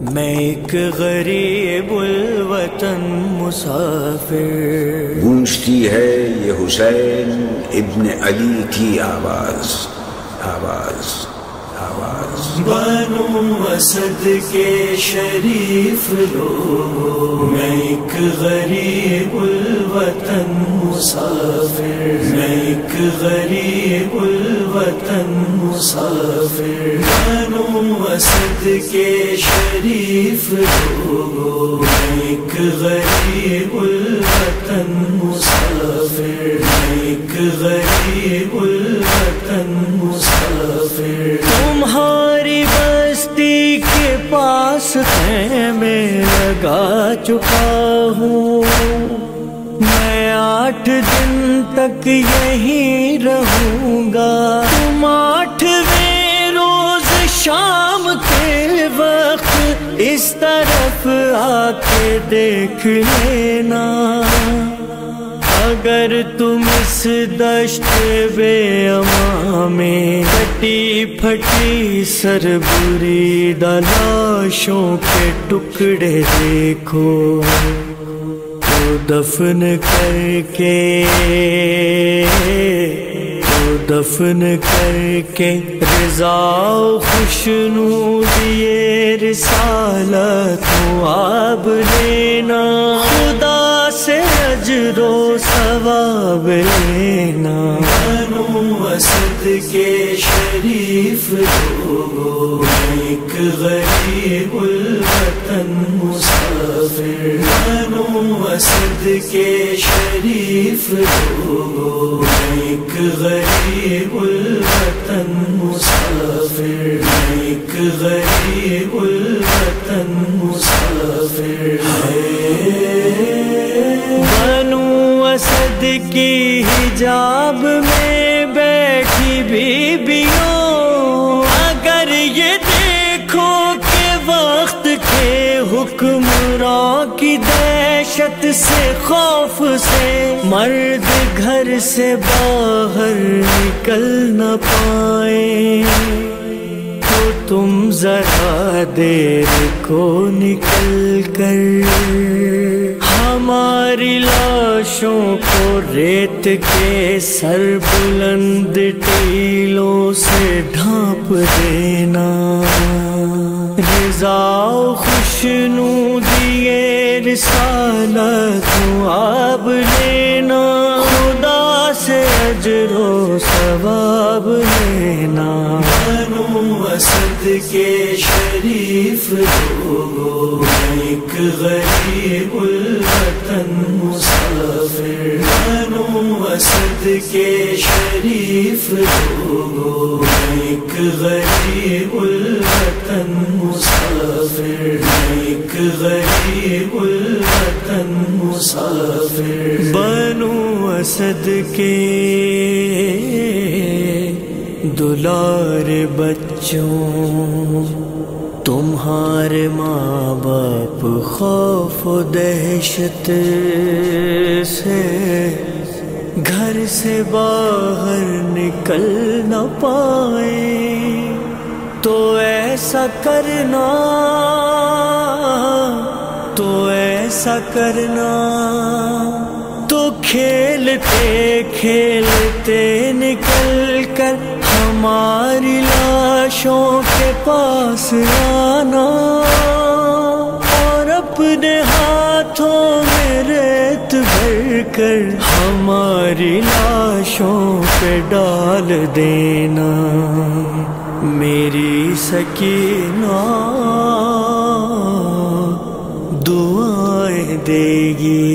میں ایک غریب الوطن مسافر۔ گونجتی ہے یہ حسین ابن علی کی آواز۔ آواز۔ آواز۔ بانو اسد کے شریف لوگ۔ میں ایک غریب الوطن مسافر۔ میں ایک غریب الوطن مسافر بانو اسد کے شریف لوگ میں ایک غریب الوطن مسافر، ایک غریب الوطن مسافر۔ تمہاری بستی کے پاس میں لگا چکا ہوں۔ میں آٹھ دن تک یہی رہوں۔ اس طرف آ کے دیکھ لینا۔ اگر تم اس دشت بے اما میں کٹی پھٹی سر بری دلاشوں کے ٹکڑے دیکھو تو دفن کر کے دفن کر کے رضا خوشنو دیے رسالت آب لینا۔ خدا سے اجر و ثواب لینا۔ بنو اسد کے شریف لوگو ایک غریب الوطن مسافر۔ بنو اسد کے شریف لوگو ایک غریب الوطن مسافر ایک غریب الوطن مسافر ہے۔ بنو اسد کی سے خوف سے مرد گھر سے باہر نکل نہ پائے۔ تو تم ذرا دیر کو نکل کر ہماری لاشوں کو ریت کے سر بلند ٹیلوں سے ڈھانپ دینا۔ رضا خوشنو رسالت آب لینا خدا سے اجر و ثواب لینا۔ بنو اسد کے شریف لوگو ایک غریب الوطن مسافر۔ بنو اسد کے شریف لوگو ایک غریب الوطن مسافر، ایک غریب الوطن مسافر۔ بنو اسد کے دلار بچوں تمہارے ماں باپ خوف و دہشت سے گھر سے باہر نکل نہ پائے تو ایسا کرنا، تو ایسا کرنا۔ تو کھیلتے کھیلتے نکل کر ہماری لاشوں کے پاس آنا۔ اور اپنے ہاتھوں میں ریت بھر کر ہماری لاشوں پہ ڈال دینا۔ میری سکینہ دعائیں دے گی۔